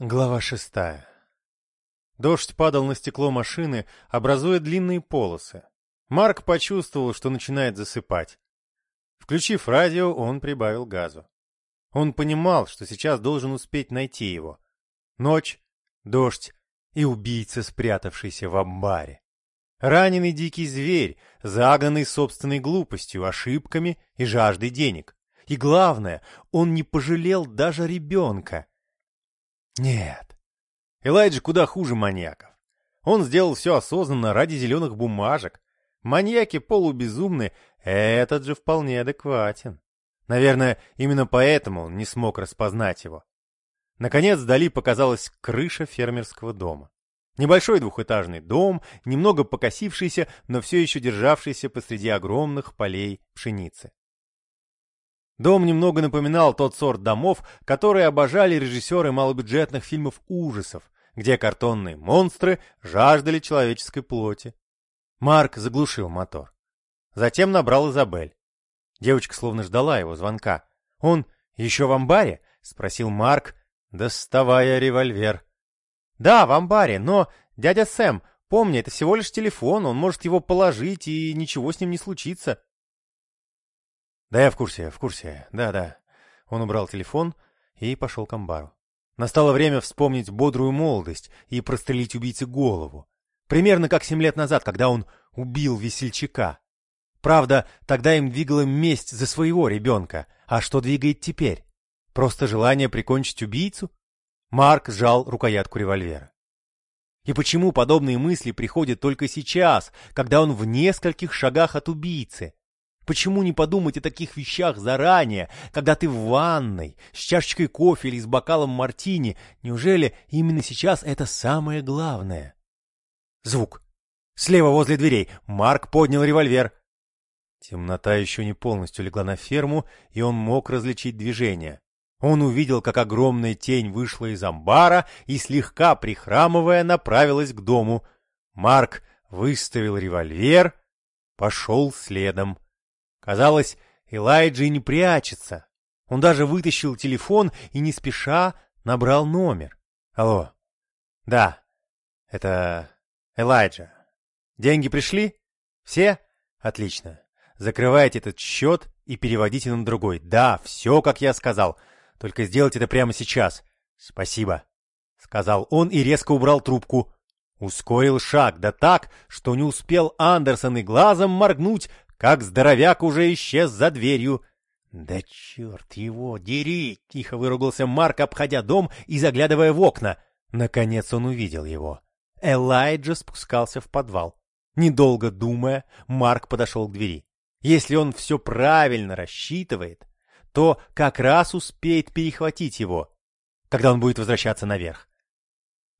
Глава шестая. Дождь падал на стекло машины, образуя длинные полосы. Марк почувствовал, что начинает засыпать. Включив радио, он прибавил газу. Он понимал, что сейчас должен успеть найти его. Ночь, дождь и убийца, спрятавшийся в амбаре. Раненый дикий зверь, загнанный собственной глупостью, ошибками и жаждой денег. И главное, он не пожалел даже ребенка. Нет. Элайджа куда хуже маньяков. Он сделал все осознанно ради зеленых бумажек. Маньяки полубезумны, этот же вполне адекватен. Наверное, именно поэтому он не смог распознать его. Наконец вдали показалась крыша фермерского дома. Небольшой двухэтажный дом, немного покосившийся, но все еще державшийся посреди огромных полей пшеницы. Дом немного напоминал тот сорт домов, которые обожали режиссеры малобюджетных фильмов ужасов, где картонные монстры жаждали человеческой плоти. Марк заглушил мотор. Затем набрал Изабель. Девочка словно ждала его звонка. «Он еще в амбаре?» — спросил Марк, доставая револьвер. «Да, в амбаре, но дядя Сэм, помни, это всего лишь телефон, он может его положить, и ничего с ним не случится». Да я в курсе, в курсе, да-да. Он убрал телефон и пошел к амбару. Настало время вспомнить бодрую молодость и прострелить убийце голову. Примерно как семь лет назад, когда он убил весельчака. Правда, тогда им двигала месть за своего ребенка. А что двигает теперь? Просто желание прикончить убийцу? Марк сжал рукоятку револьвера. И почему подобные мысли приходят только сейчас, когда он в нескольких шагах от убийцы? Почему не подумать о таких вещах заранее, когда ты в ванной, с чашечкой кофе или с бокалом мартини? Неужели именно сейчас это самое главное? Звук. Слева возле дверей. Марк поднял револьвер. Темнота еще не полностью легла на ферму, и он мог различить движение. Он увидел, как огромная тень вышла из амбара и, слегка прихрамывая, направилась к дому. Марк выставил револьвер, пошел следом. Казалось, Элайджи не прячется. Он даже вытащил телефон и не спеша набрал номер. Алло. Да, это Элайджа. Деньги пришли? Все? Отлично. Закрывайте этот счет и переводите на другой. Да, все, как я сказал. Только сделайте это прямо сейчас. Спасибо. Сказал он и резко убрал трубку. Ускорил шаг, да так, что не успел Андерсон и глазом моргнуть, как здоровяк уже исчез за дверью. «Да черт его, дери!» — тихо выругался Марк, обходя дом и заглядывая в окна. Наконец он увидел его. Элайджа спускался в подвал. Недолго думая, Марк подошел к двери. Если он все правильно рассчитывает, то как раз успеет перехватить его, когда он будет возвращаться наверх.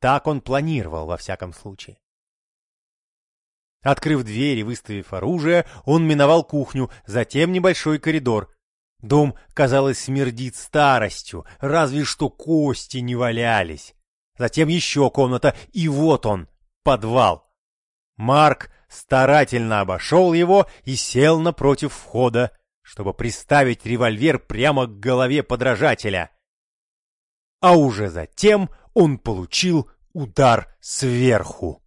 Так он планировал во всяком случае. Открыв дверь и выставив оружие, он миновал кухню, затем небольшой коридор. Дом, казалось, смердит старостью, разве что кости не валялись. Затем еще комната, и вот он, подвал. Марк старательно обошел его и сел напротив входа, чтобы приставить револьвер прямо к голове подражателя. А уже затем он получил удар сверху.